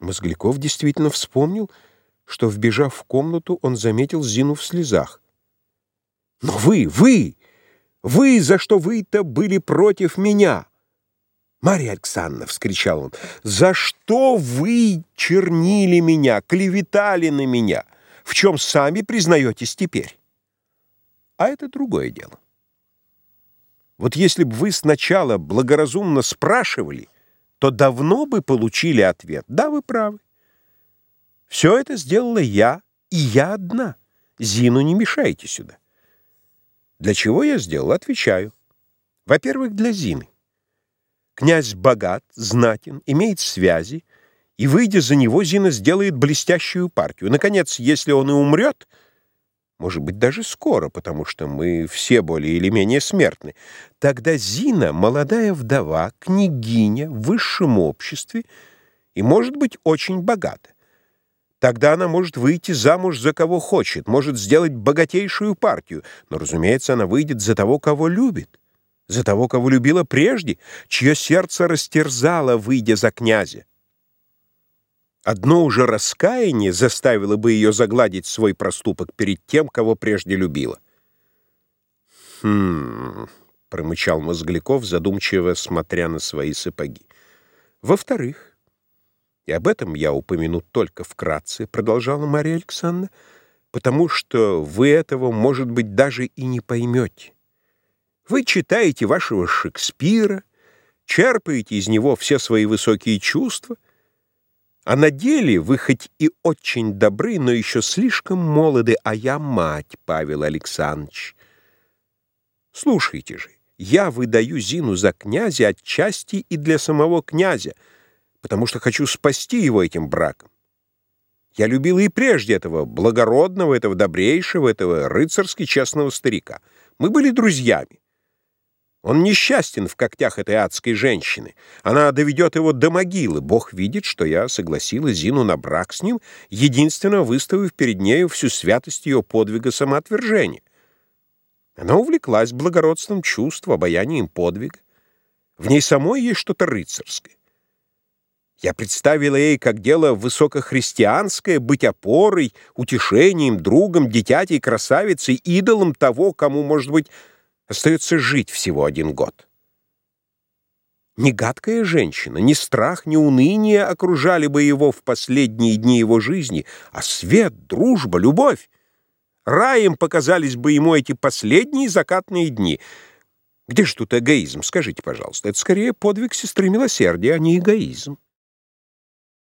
Мозгляков действительно вспомнил, что, вбежав в комнату, он заметил Зину в слезах. «Но вы, вы, вы, за что вы-то были против меня?» «Марья Александровна!» — вскричал он. «За что вы чернили меня, клеветали на меня? В чем сами признаетесь теперь?» А это другое дело. Вот если бы вы сначала благоразумно спрашивали, то давно бы получили ответ. Да, вы правы. Все это сделала я, и я одна. Зину не мешайте сюда. Для чего я сделал? Отвечаю. Во-первых, для Зины. Князь богат, знатен, имеет связи, и, выйдя за него, Зина сделает блестящую партию. Наконец, если он и умрет, может быть, даже скоро, потому что мы все более или менее смертны, тогда Зина, молодая вдова, княгиня в высшем обществе и, может быть, очень богата. Тогда она может выйти замуж за кого хочет, может сделать богатейшую партию, но, разумеется, она выйдет за того, кого любит, за того, кого любила прежде, чье сердце растерзало, выйдя за князя. Одно уже раскаяние заставило бы ее загладить свой проступок перед тем, кого прежде любила. «Хм...» — промычал Мозгляков, задумчиво смотря на свои сапоги. «Во-вторых, и об этом я упомяну только вкратце, — продолжала Мария Александровна, — потому что вы этого, может быть, даже и не поймете. Вы читаете вашего Шекспира, черпаете из него все свои высокие чувства — а на деле вы хоть и очень добры, но еще слишком молоды, а я мать, Павел Александрович. Слушайте же, я выдаю Зину за князя отчасти и для самого князя, потому что хочу спасти его этим браком. Я любила и прежде этого благородного, этого добрейшего, этого рыцарски честного старика. Мы были друзьями. Он несчастен в когтях этой адской женщины. Она доведет его до могилы. Бог видит, что я согласила Зину на брак с ним, единственно выставив перед нею всю святость ее подвига самоотвержения. Она увлеклась благородством чувств, обаянием подвига. В ней самой есть что-то рыцарское. Я представила ей как дело высокохристианское быть опорой, утешением, другом, дитятей, красавицей, идолом того, кому, может быть, Остается жить всего один год. Ни гадкая женщина, ни страх, ни уныние окружали бы его в последние дни его жизни, а свет, дружба, любовь. Раем показались бы ему эти последние закатные дни. Где же тут эгоизм, скажите, пожалуйста? Это скорее подвиг сестры милосердия, а не эгоизм.